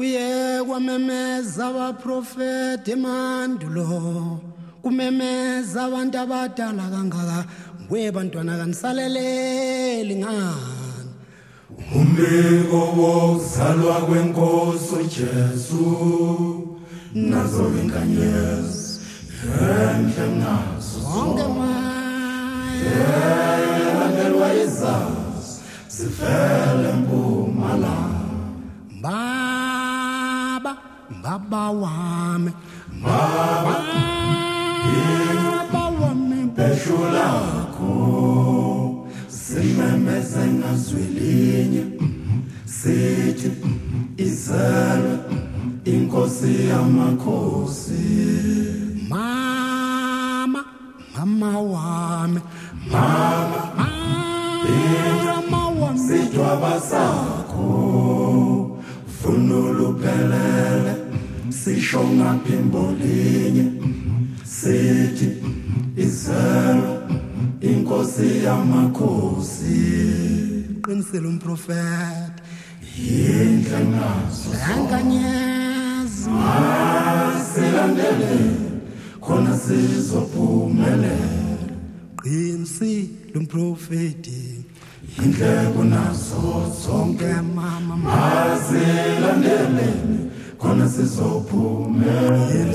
kuye kwamemeza abaprofeti emandulo kumemeza abantu abadala kangaka. Nguye bantwana kanisaleleli ngani umbiko wokuzalwa kwenkosi uJesu nazo inkanyezi enhle nazo zonke. maya izazi zivele empumalanga baba baba wami baba wami. Beshulakho simemeze ngazwilinye sithi izelwe inkosi yamakhosi. Mama mama wami. Mama mama wami. sidwaba sakho sisho ngaphimbo linye sithi izero inkosi yamakhosi. Qinisele umprofeta yindle nazo anganyezi silandele khona sizophumelela qinisi lomprofeti yindleko nazo zonke. Mama mazilandeleni khona sizophumelela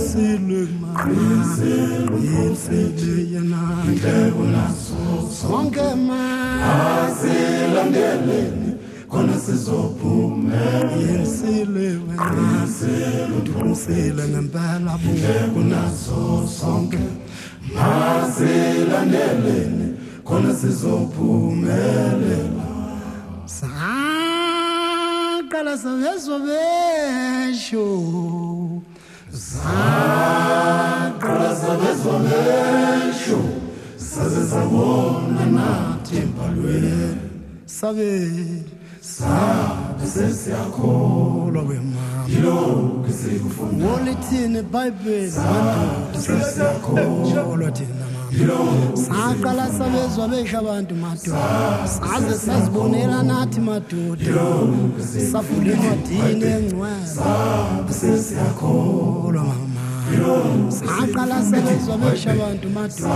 qinisile qinisile yena. yinhle kunazo zonke mama asilandeleni khona qinisile wena. Uqinisile ngempela bu kunazo zonke asilandeleni khona sizophumelela saqala savezwa besho qala sabezwa besho saze sabona nathi embalweni sabe? Sabe sesiyakho olwa kwemama yilokhu sikufunda wolithini ibhayibheli madoda sesiyakholwa thina saqala sabezwa besha abantu madoda. Saze sazibonela nathi madoda. Safunda encwadini engcwele. Sesiyakholwa mama. Saqala sebezwa besha abantu madoda.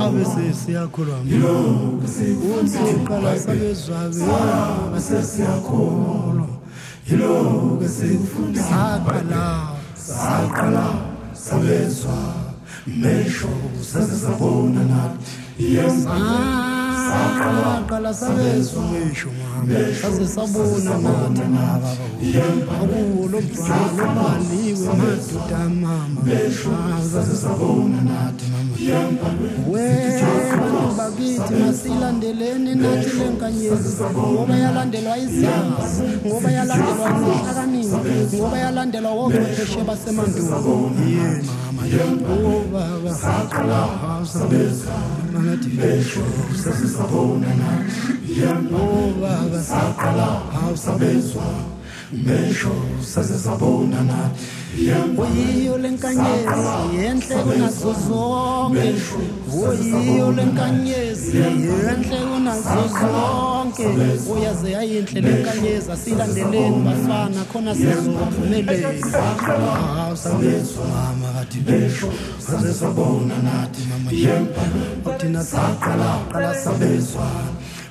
Abe sesiyakhulwa uthi uqala sabezwa besesiyakholwa yiloko esikufunda saqala saqala sabezwa sabona nathi saqala sabezwa saze sabona nathi akuwo lo mbhalo obhaliwe madoda mama. Ah, saze sabona nathi mama. wena bakithi masilandeleni nathi lenkanyezi. ngoba yalandelwa izazi ngoba yalandelwa ihlakaniphi ngoba yalandelwa wochwepheshe basemandulo. Yeni mama oh baba saqala sabezwa nathi besho saze sabona nathi oh baba saqala sabezwa mesho saze sabona nathi Oyiyo lenkanyezi yenhle kunazo zonke. Oyiyo lenkanyezi yenhle kunazo zonke. Uyaze yayinhle lenkanyezi asilandeleni bafana khona sizophumelela Hawu sabezwa mama kathi besho saze sabona nathi mama yempa. Thina saqala qala sabezwa mesho saze sabona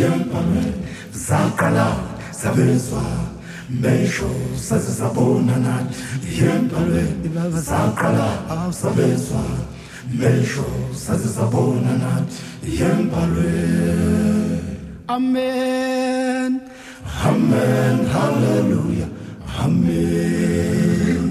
yempa saqala sabezwa mesho saze sabona nathi yempa saqala sabezwa mesho saze sabona nathi yempa amen. Amen. Hallelujah. Amen